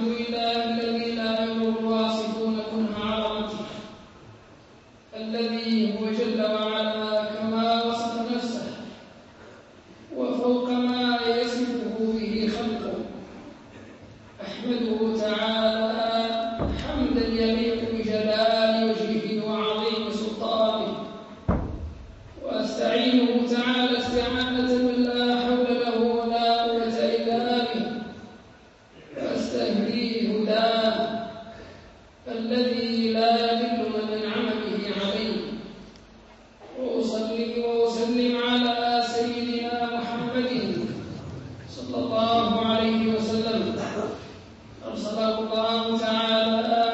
إلا أرسله الله تعالى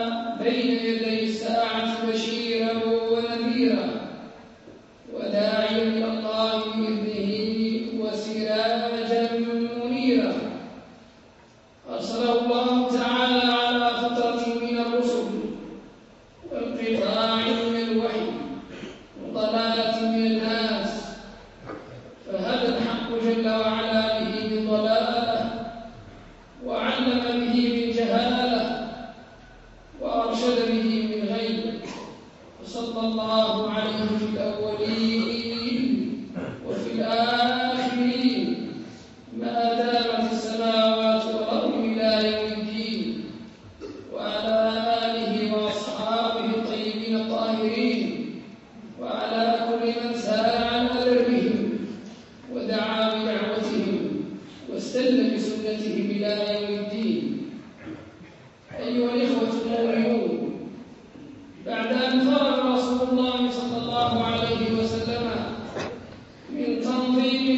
بين يدي الساعة بشيرا ونذيرا وداعيا إلى الله بإذنه وسراجا منيرا. أرسله الله تعالى على فترة من الرسل. والقطاع من الوحي. وضلال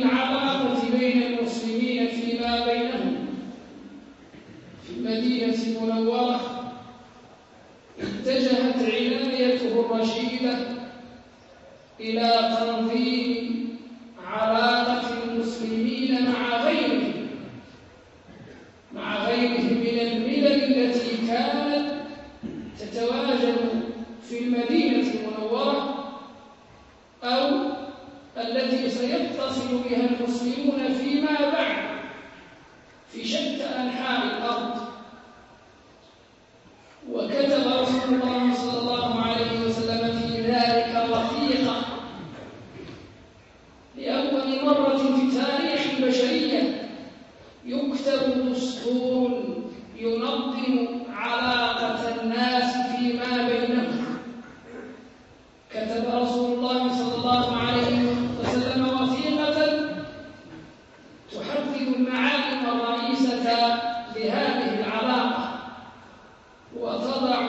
العلاقة بين المسلمين فيما بينهم في المدينة المنورة اتجهت عنايته الرشيدة إلى تنظيم علاقة المسلمين مع غيرهم مع غيرهم من الملل التي كانت تتواجد في المدينة المنورة. سيتصل بها المسلمون فيما بعد في شتى أنحاء الأرض. وكتب رسول الله صلى الله عليه وسلم في ذلك وثيقة لأول مرة في تاريخ البشرية يكتب دستور ينظم علاقة الناس هذه العلاقة وتضع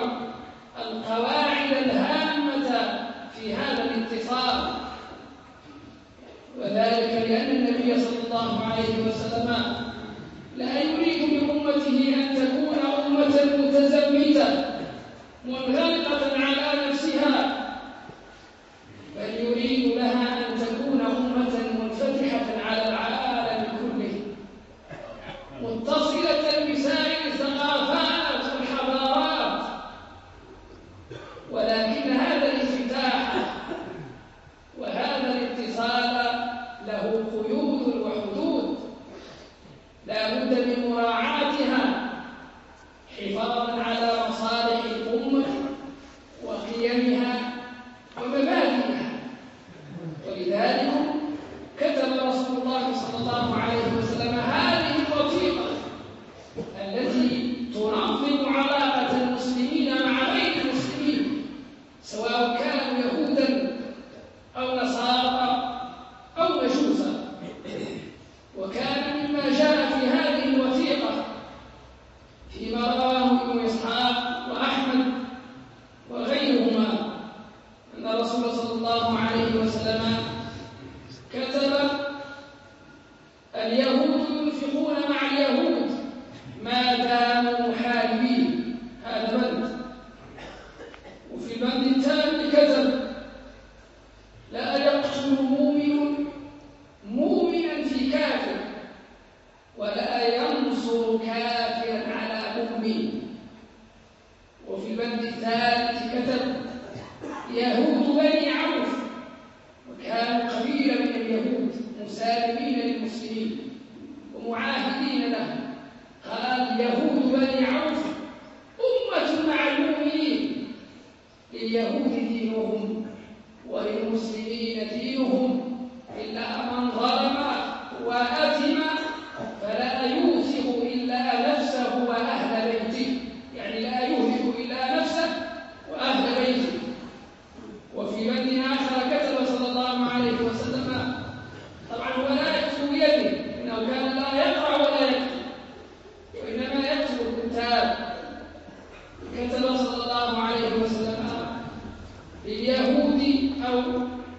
القواعد الهامة في هذا الاتصال وذلك لأن النبي صلى الله عليه وسلم لا يريد بأمته أن تكون أمة متزمتة منغلقة على نفسها بل يريد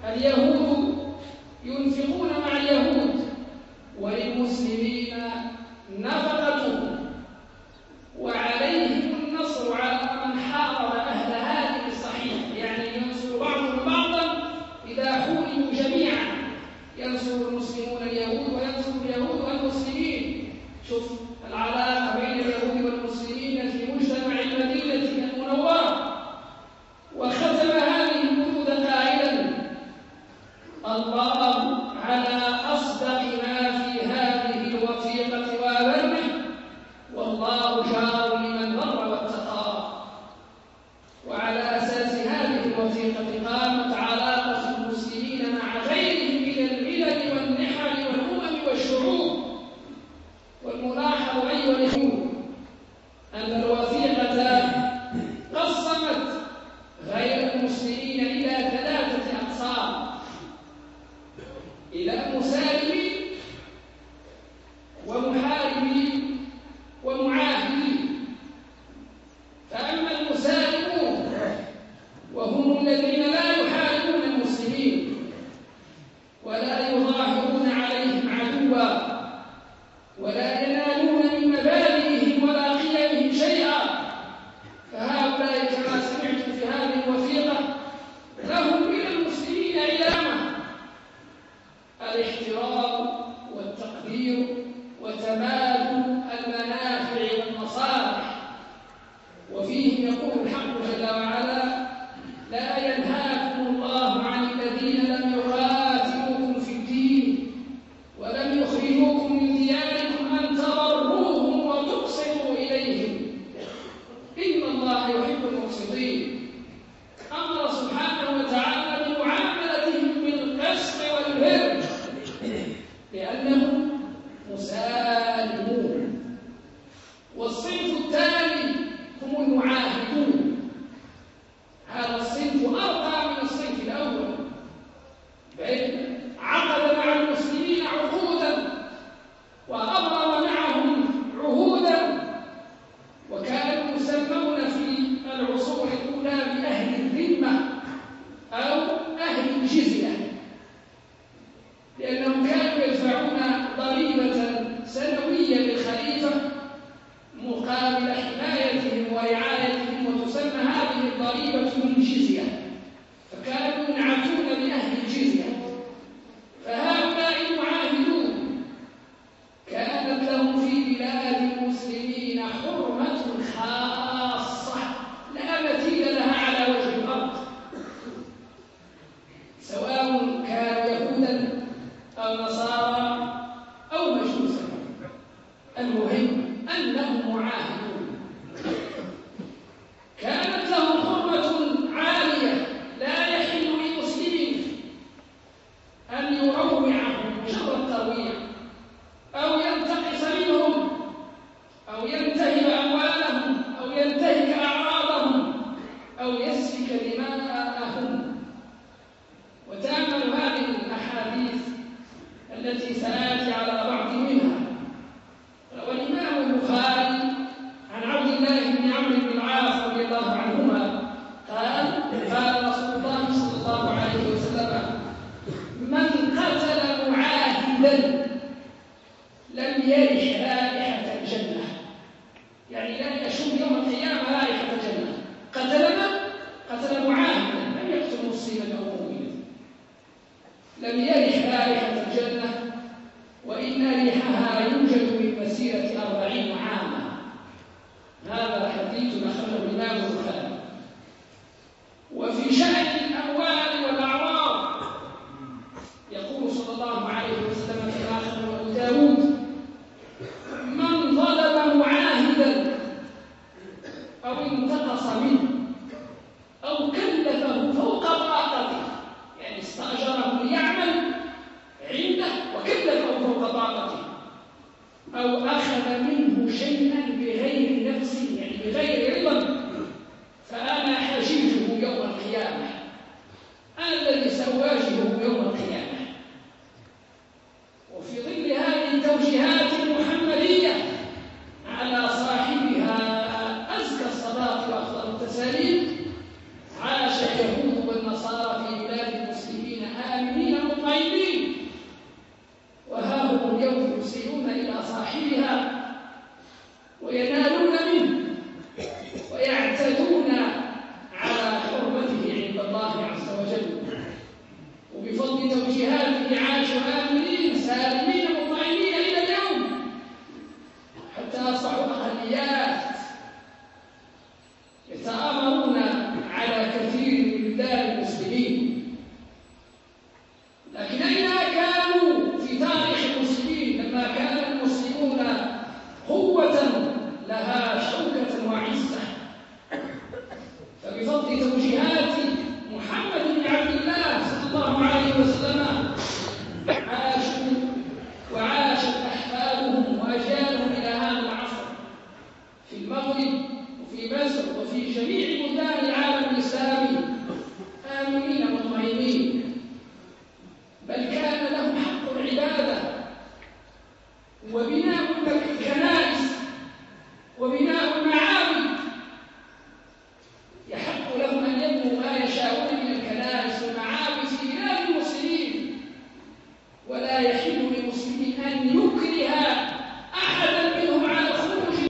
اليهود ينفقون مع اليهود وللمسلمين نفقة مقابل حمايتهم ورعايتهم وتسمى هذه الضريبة الجزية فكانوا ينعتون creation. أو أخذ منه شيئا بغير نفسه يعني بغير من توجيهات ابن آمن